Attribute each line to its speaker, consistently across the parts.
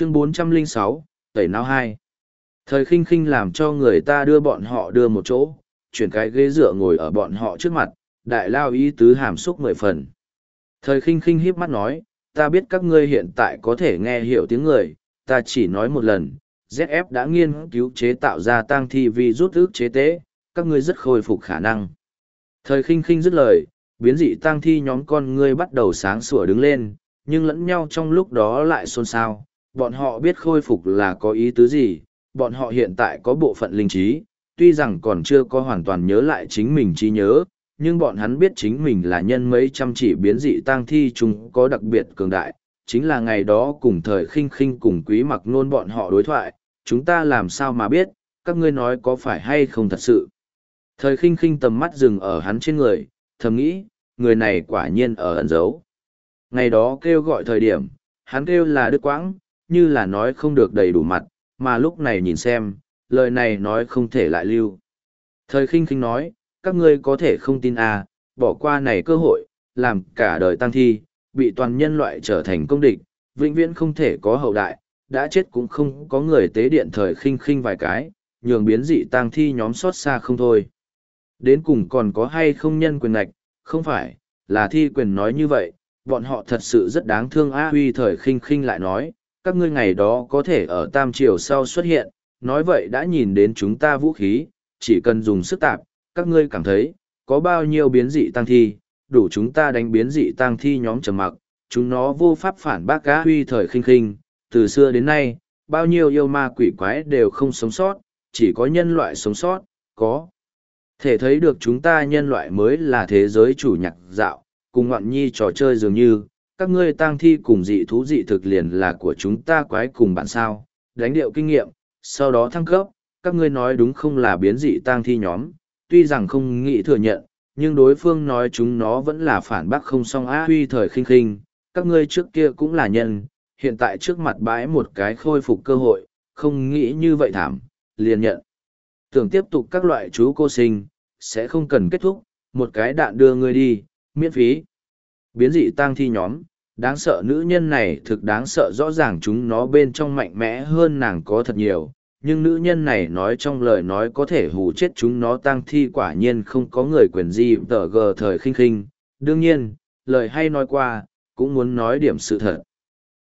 Speaker 1: chương 406, tẩy não hai Thời khinh khinh làm cho người ta đưa bọn họ đưa một chỗ, chuyển cái ghế dựa ngồi ở bọn họ trước mặt, đại lao ý tứ hàm xúc mười phần. Thời khinh khinh hiếp mắt nói, ta biết các ngươi hiện tại có thể nghe hiểu tiếng người, ta chỉ nói một lần, ZF đã nghiên cứu chế tạo ra tang thi vì rút ước chế tế, các ngươi rất khôi phục khả năng. Thời khinh khinh dứt lời, biến dị tang thi nhóm con ngươi bắt đầu sáng sủa đứng lên, nhưng lẫn nhau trong lúc đó lại xôn xao. Bọn họ biết khôi phục là có ý tứ gì, bọn họ hiện tại có bộ phận linh trí, tuy rằng còn chưa có hoàn toàn nhớ lại chính mình trí nhớ, nhưng bọn hắn biết chính mình là nhân mấy trăm chỉ biến dị tang thi chúng có đặc biệt cường đại, chính là ngày đó cùng thời khinh khinh cùng quý mặc nôn bọn họ đối thoại, chúng ta làm sao mà biết, các ngươi nói có phải hay không thật sự. Thời khinh khinh tầm mắt dừng ở hắn trên người, thầm nghĩ, người này quả nhiên ở ẩn giấu. Ngày đó kêu gọi thời điểm, hắn kêu là Đức Quãng, như là nói không được đầy đủ mặt, mà lúc này nhìn xem, lời này nói không thể lại lưu. Thời khinh khinh nói, các ngươi có thể không tin à, bỏ qua này cơ hội, làm cả đời tăng thi, bị toàn nhân loại trở thành công địch, vĩnh viễn không thể có hậu đại, đã chết cũng không có người tế điện thời khinh khinh vài cái, nhường biến dị tăng thi nhóm xót xa không thôi. Đến cùng còn có hay không nhân quyền ngạch, không phải, là thi quyền nói như vậy, bọn họ thật sự rất đáng thương A Huy thời khinh khinh lại nói, các ngươi ngày đó có thể ở tam triều sau xuất hiện, nói vậy đã nhìn đến chúng ta vũ khí, chỉ cần dùng sức tạp, các ngươi cảm thấy, có bao nhiêu biến dị tăng thi, đủ chúng ta đánh biến dị tăng thi nhóm trầm mặc, chúng nó vô pháp phản bác cá Huy thời khinh khinh, từ xưa đến nay, bao nhiêu yêu ma quỷ quái đều không sống sót, chỉ có nhân loại sống sót, có. Thể thấy được chúng ta nhân loại mới là thế giới chủ nhạc dạo, cùng ngoạn nhi trò chơi dường như, các ngươi tang thi cùng dị thú dị thực liền là của chúng ta quái cùng bạn sao, đánh điệu kinh nghiệm, sau đó thăng cấp, các ngươi nói đúng không là biến dị tang thi nhóm, tuy rằng không nghĩ thừa nhận, nhưng đối phương nói chúng nó vẫn là phản bác không song á huy thời khinh khinh, các ngươi trước kia cũng là nhân, hiện tại trước mặt bãi một cái khôi phục cơ hội, không nghĩ như vậy thảm, liền nhận. Tưởng tiếp tục các loại chú cô sinh, sẽ không cần kết thúc, một cái đạn đưa ngươi đi, miễn phí. Biến dị tang thi nhóm, đáng sợ nữ nhân này thực đáng sợ rõ ràng chúng nó bên trong mạnh mẽ hơn nàng có thật nhiều, nhưng nữ nhân này nói trong lời nói có thể hù chết chúng nó tang thi quả nhiên không có người quyền gì tờ gờ thời khinh khinh. Đương nhiên, lời hay nói qua, cũng muốn nói điểm sự thật.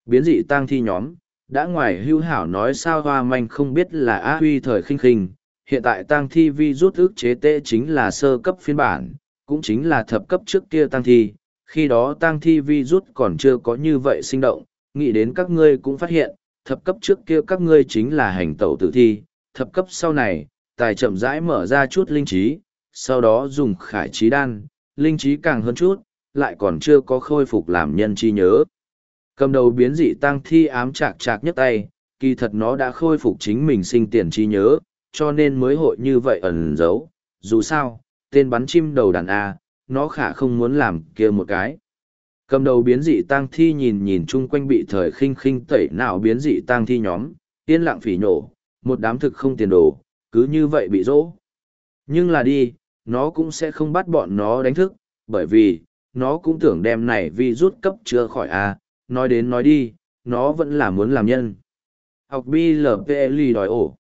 Speaker 1: Biến dị tang thi nhóm, đã ngoài hưu hảo nói sao hoa manh không biết là á huy thời khinh khinh, hiện tại tang thi vi rút ước chế tệ chính là sơ cấp phiên bản, cũng chính là thập cấp trước kia tang thi, khi đó tang thi vi rút còn chưa có như vậy sinh động, nghĩ đến các ngươi cũng phát hiện, thập cấp trước kia các ngươi chính là hành tẩu tử thi, thập cấp sau này, tài chậm rãi mở ra chút linh trí, sau đó dùng khải trí đan, linh trí càng hơn chút, lại còn chưa có khôi phục làm nhân chi nhớ. Cầm đầu biến dị tăng thi ám chạc chạc nhất tay, kỳ thật nó đã khôi phục chính mình sinh tiền trí nhớ, cho nên mới hội như vậy ẩn giấu. Dù sao, tên bắn chim đầu đàn A, nó khả không muốn làm kia một cái. Cầm đầu biến dị tang thi nhìn nhìn chung quanh bị thời khinh khinh tẩy nào biến dị tang thi nhóm, yên lặng phỉ nhổ một đám thực không tiền đồ, cứ như vậy bị dỗ. Nhưng là đi, nó cũng sẽ không bắt bọn nó đánh thức, bởi vì, nó cũng tưởng đem này vi rút cấp chưa khỏi A, nói đến nói đi, nó vẫn là muốn làm nhân. Học BLPLI đòi ổ.